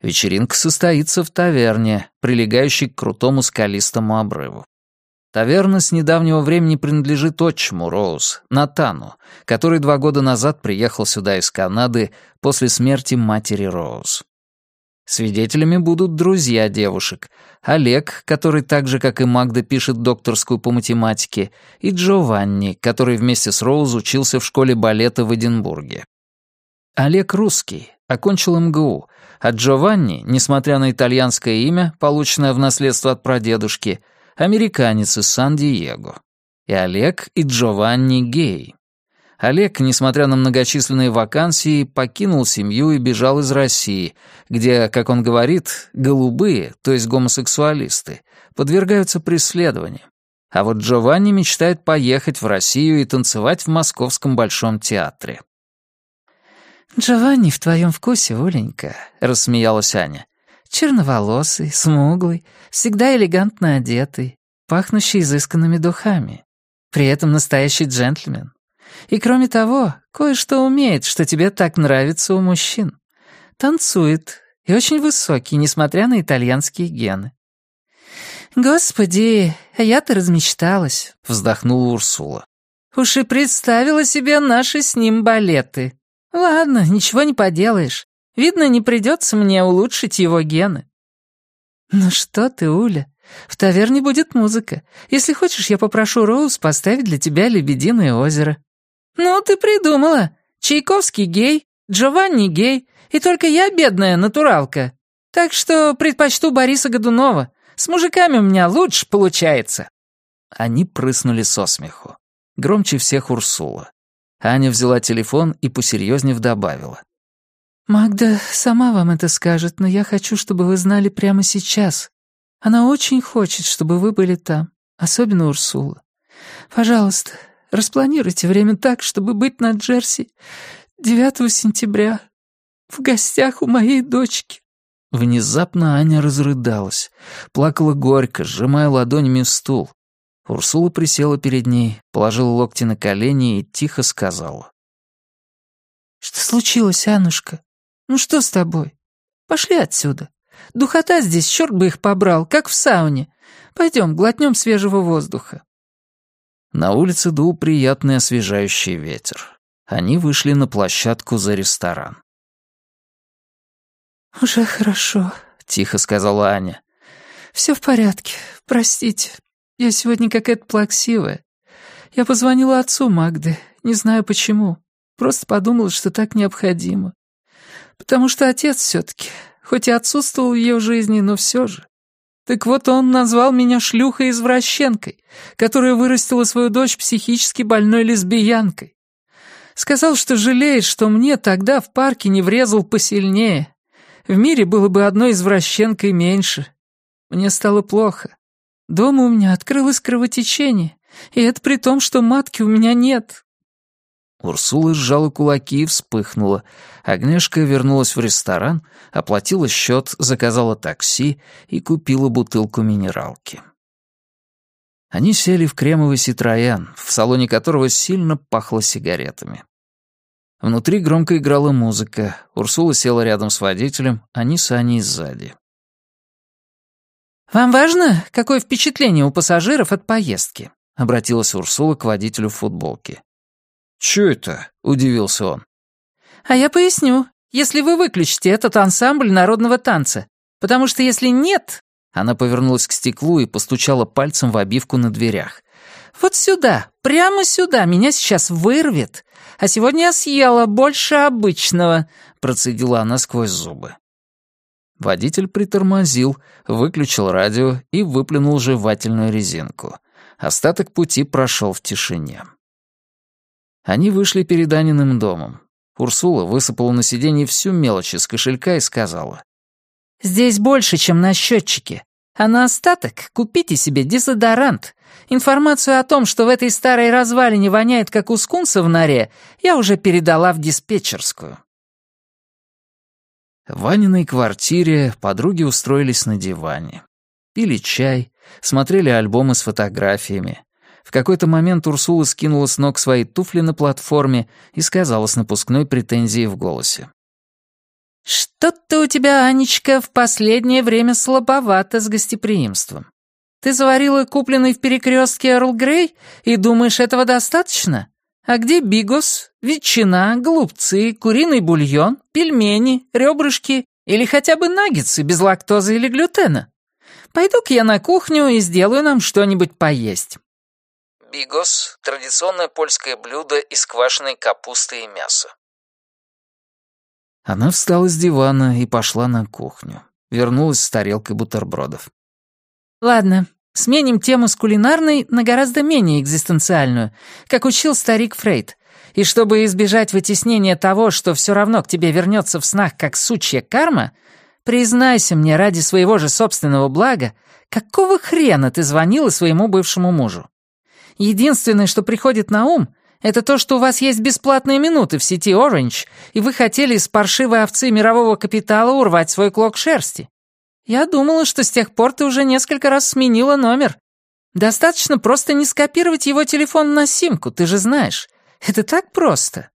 Вечеринка состоится в таверне, прилегающей к крутому скалистому обрыву. Таверна с недавнего времени принадлежит отчиму Роуз, Натану, который два года назад приехал сюда из Канады после смерти матери Роуз. Свидетелями будут друзья девушек. Олег, который так же, как и Магда, пишет докторскую по математике, и Джованни, который вместе с Роуз учился в школе балета в Эдинбурге. Олег русский, окончил МГУ, а Джованни, несмотря на итальянское имя, полученное в наследство от прадедушки, американец из Сан-Диего. И Олег, и Джованни гей. Олег, несмотря на многочисленные вакансии, покинул семью и бежал из России, где, как он говорит, голубые, то есть гомосексуалисты, подвергаются преследованию. А вот Джованни мечтает поехать в Россию и танцевать в Московском Большом театре. «Джованни в твоем вкусе, Оленька», — рассмеялась Аня. «Черноволосый, смуглый, всегда элегантно одетый, пахнущий изысканными духами. При этом настоящий джентльмен. И кроме того, кое-что умеет, что тебе так нравится у мужчин. Танцует и очень высокий, несмотря на итальянские гены. «Господи, я-то размечталась», — вздохнула Урсула. «Уж и представила себе наши с ним балеты. Ладно, ничего не поделаешь. Видно, не придется мне улучшить его гены». «Ну что ты, Уля, в таверне будет музыка. Если хочешь, я попрошу Роуз поставить для тебя «Лебединое озеро». «Ну, ты придумала. Чайковский гей, Джованни гей, и только я бедная натуралка. Так что предпочту Бориса Годунова. С мужиками у меня лучше получается». Они прыснули со смеху. Громче всех Урсула. Аня взяла телефон и посерьезнее добавила. «Магда сама вам это скажет, но я хочу, чтобы вы знали прямо сейчас. Она очень хочет, чтобы вы были там, особенно Урсула. Пожалуйста, Распланируйте время так, чтобы быть на Джерси 9 сентября в гостях у моей дочки». Внезапно Аня разрыдалась, плакала горько, сжимая ладонями стул. Урсула присела перед ней, положила локти на колени и тихо сказала. «Что случилось, Анушка? Ну что с тобой? Пошли отсюда. Духота здесь, черт бы их побрал, как в сауне. Пойдем, глотнем свежего воздуха». На улице дул приятный освежающий ветер. Они вышли на площадку за ресторан. «Уже хорошо», — тихо сказала Аня. «Все в порядке. Простите. Я сегодня какая-то плаксивая. Я позвонила отцу Магды. Не знаю почему. Просто подумала, что так необходимо. Потому что отец все-таки, хоть и отсутствовал в ее жизни, но все же. Так вот он назвал меня шлюхой-извращенкой, которая вырастила свою дочь психически больной лесбиянкой. Сказал, что жалеет, что мне тогда в парке не врезал посильнее. В мире было бы одной извращенкой меньше. Мне стало плохо. Дома у меня открылось кровотечение, и это при том, что матки у меня нет. Урсула сжала кулаки и вспыхнула. Агнешка вернулась в ресторан, оплатила счет, заказала такси и купила бутылку минералки. Они сели в кремовый «Ситроян», в салоне которого сильно пахло сигаретами. Внутри громко играла музыка. Урсула села рядом с водителем, они с Аней сзади. «Вам важно, какое впечатление у пассажиров от поездки?» — обратилась Урсула к водителю в футболке. «Чё это?» — удивился он. «А я поясню, если вы выключите этот ансамбль народного танца. Потому что если нет...» Она повернулась к стеклу и постучала пальцем в обивку на дверях. «Вот сюда, прямо сюда, меня сейчас вырвет. А сегодня я съела больше обычного», — процедила она сквозь зубы. Водитель притормозил, выключил радио и выплюнул жевательную резинку. Остаток пути прошел в тишине. Они вышли перед Аниным домом. Урсула высыпала на сиденье всю мелочь из кошелька и сказала. Здесь больше, чем на счетчике. А на остаток купите себе дезодорант. Информацию о том, что в этой старой развалине воняет, как у скунса в норе, я уже передала в диспетчерскую». В Ваниной квартире подруги устроились на диване. Пили чай, смотрели альбомы с фотографиями. Какой-то момент Урсула скинула с ног свои туфли на платформе и сказала с напускной претензией в голосе. «Что-то у тебя, Анечка, в последнее время слабовато с гостеприимством. Ты заварила купленный в перекрестке Эрл Грей и думаешь, этого достаточно? А где бигос, ветчина, голубцы, куриный бульон, пельмени, ребрышки или хотя бы наггетсы без лактозы или глютена? Пойду-ка я на кухню и сделаю нам что-нибудь поесть». Бигос — традиционное польское блюдо из квашеной капусты и мяса. Она встала с дивана и пошла на кухню. Вернулась с тарелкой бутербродов. «Ладно, сменим тему с кулинарной на гораздо менее экзистенциальную, как учил старик Фрейд. И чтобы избежать вытеснения того, что все равно к тебе вернется в снах как сучья карма, признайся мне ради своего же собственного блага, какого хрена ты звонила своему бывшему мужу? Единственное, что приходит на ум, это то, что у вас есть бесплатные минуты в сети Orange, и вы хотели из паршивой овцы мирового капитала урвать свой клок шерсти. Я думала, что с тех пор ты уже несколько раз сменила номер. Достаточно просто не скопировать его телефон на симку, ты же знаешь. Это так просто».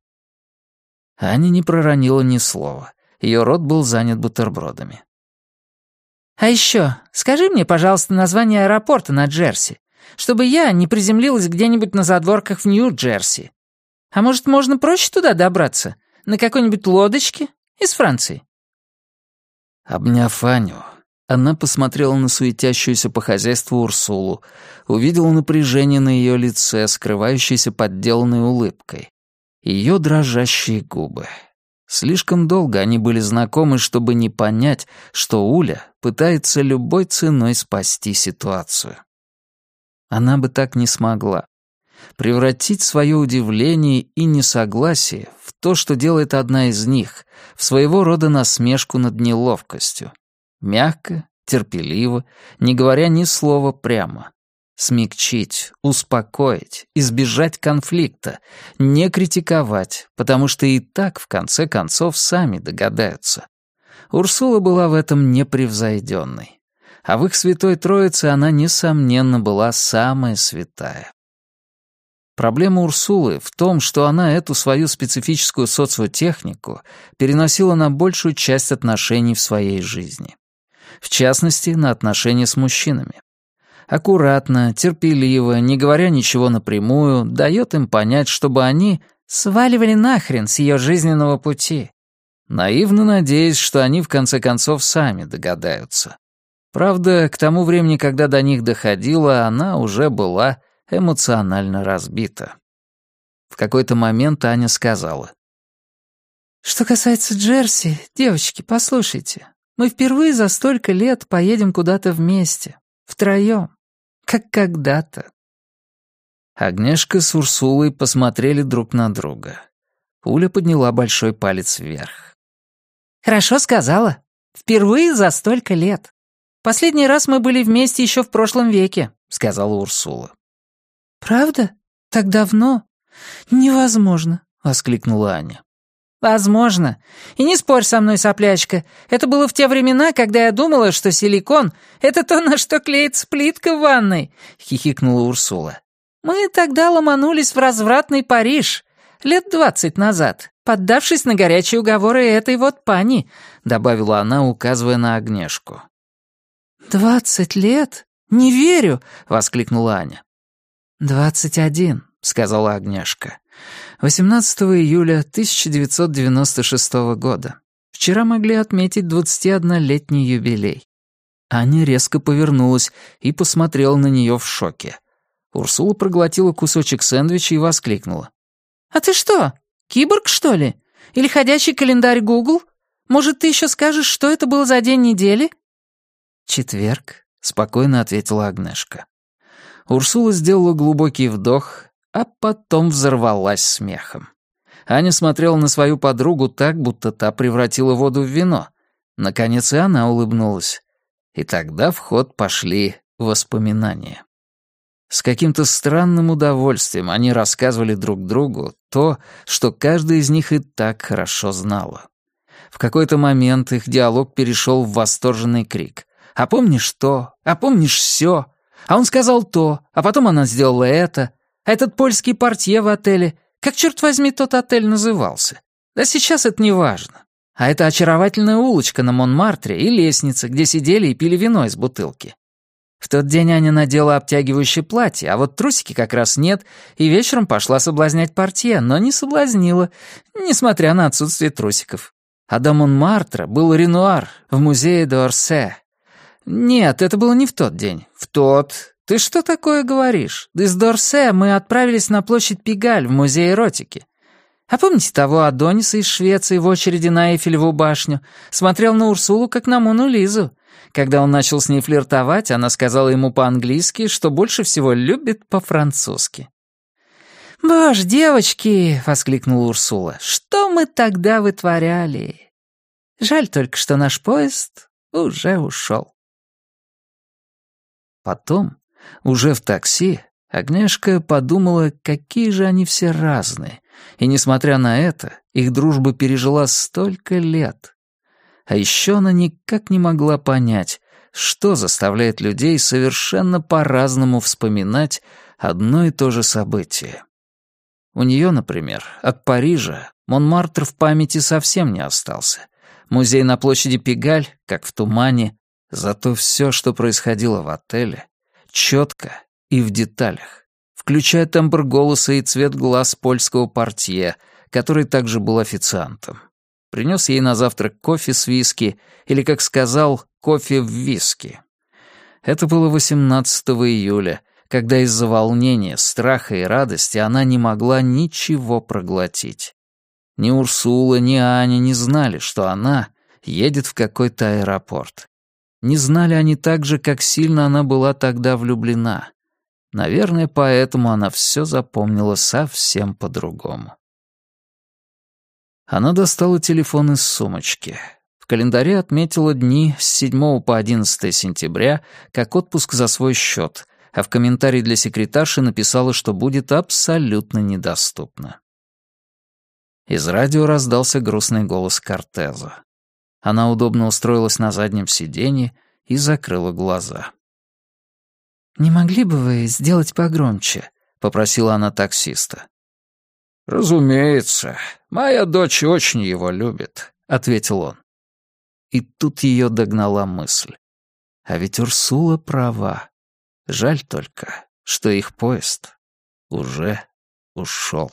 Аня не проронила ни слова. Ее рот был занят бутербродами. «А еще, скажи мне, пожалуйста, название аэропорта на Джерси чтобы я не приземлилась где-нибудь на задворках в Нью-Джерси. А может, можно проще туда добраться? На какой-нибудь лодочке? Из Франции?» Обняв Аню, она посмотрела на суетящуюся по хозяйству Урсулу, увидела напряжение на ее лице, скрывающееся подделанной улыбкой. Ее дрожащие губы. Слишком долго они были знакомы, чтобы не понять, что Уля пытается любой ценой спасти ситуацию. Она бы так не смогла. Превратить свое удивление и несогласие в то, что делает одна из них, в своего рода насмешку над неловкостью. Мягко, терпеливо, не говоря ни слова прямо. Смягчить, успокоить, избежать конфликта, не критиковать, потому что и так, в конце концов, сами догадаются. Урсула была в этом непревзойденной а в их святой троице она, несомненно, была самая святая. Проблема Урсулы в том, что она эту свою специфическую социотехнику переносила на большую часть отношений в своей жизни. В частности, на отношения с мужчинами. Аккуратно, терпеливо, не говоря ничего напрямую, дает им понять, чтобы они сваливали нахрен с ее жизненного пути, наивно надеясь, что они в конце концов сами догадаются. Правда, к тому времени, когда до них доходило, она уже была эмоционально разбита. В какой-то момент Аня сказала. «Что касается Джерси, девочки, послушайте, мы впервые за столько лет поедем куда-то вместе, втроем, как когда-то». Агнешка с Урсулой посмотрели друг на друга. Уля подняла большой палец вверх. «Хорошо сказала. Впервые за столько лет. Последний раз мы были вместе еще в прошлом веке», — сказала Урсула. «Правда? Так давно? Невозможно», — воскликнула Аня. «Возможно. И не спорь со мной, соплячка. Это было в те времена, когда я думала, что силикон — это то, на что клеится плитка в ванной», — хихикнула Урсула. «Мы тогда ломанулись в развратный Париж, лет двадцать назад, поддавшись на горячие уговоры этой вот пани», — добавила она, указывая на Огнешку. «Двадцать лет? Не верю!» — воскликнула Аня. «Двадцать один», — сказала Агняшка. «18 июля 1996 года. Вчера могли отметить 21-летний юбилей». Аня резко повернулась и посмотрела на нее в шоке. Урсула проглотила кусочек сэндвича и воскликнула. «А ты что, киборг, что ли? Или ходячий календарь Гугл? Может, ты еще скажешь, что это был за день недели?» «Четверг», — спокойно ответила Агнешка. Урсула сделала глубокий вдох, а потом взорвалась смехом. Аня смотрела на свою подругу так, будто та превратила воду в вино. Наконец и она улыбнулась. И тогда в ход пошли воспоминания. С каким-то странным удовольствием они рассказывали друг другу то, что каждый из них и так хорошо знала. В какой-то момент их диалог перешел в восторженный крик. «А помнишь то? А помнишь все? А он сказал то, а потом она сделала это. А этот польский портье в отеле, как, черт возьми, тот отель назывался? Да сейчас это не важно. А это очаровательная улочка на Монмартре и лестница, где сидели и пили вино из бутылки. В тот день Аня надела обтягивающее платье, а вот трусики как раз нет, и вечером пошла соблазнять портье, но не соблазнила, несмотря на отсутствие трусиков. А до Монмартра был Ренуар в музее д'Орсе. Нет, это было не в тот день. В тот. Ты что такое говоришь? Из д'Орсе мы отправились на площадь Пигаль в музей эротики. А помните того Адониса из Швеции в очереди на Эйфелеву башню? Смотрел на Урсулу, как на Мону Лизу. Когда он начал с ней флиртовать, она сказала ему по-английски, что больше всего любит по-французски. «Боже, девочки!» — воскликнула Урсула. «Что мы тогда вытворяли? Жаль только, что наш поезд уже ушел». Потом, уже в такси, Агнешка подумала, какие же они все разные, и, несмотря на это, их дружба пережила столько лет. А еще она никак не могла понять, что заставляет людей совершенно по-разному вспоминать одно и то же событие. У нее, например, от Парижа Монмартр в памяти совсем не остался. Музей на площади Пигаль, как в тумане, зато все, что происходило в отеле, четко и в деталях включая тембр голоса и цвет глаз польского портье, который также был официантом. Принес ей на завтрак кофе с виски, или, как сказал, кофе в виски. Это было 18 июля, когда из-за волнения, страха и радости она не могла ничего проглотить. Ни Урсула, ни Аня не знали, что она едет в какой-то аэропорт. Не знали они так же, как сильно она была тогда влюблена. Наверное, поэтому она все запомнила совсем по-другому. Она достала телефон из сумочки. В календаре отметила дни с 7 по 11 сентября как отпуск за свой счет, а в комментарии для секретарши написала, что будет абсолютно недоступна. Из радио раздался грустный голос Кортеза. Она удобно устроилась на заднем сиденье и закрыла глаза. «Не могли бы вы сделать погромче?» — попросила она таксиста. «Разумеется. Моя дочь очень его любит», — ответил он. И тут ее догнала мысль. А ведь Урсула права. Жаль только, что их поезд уже ушел.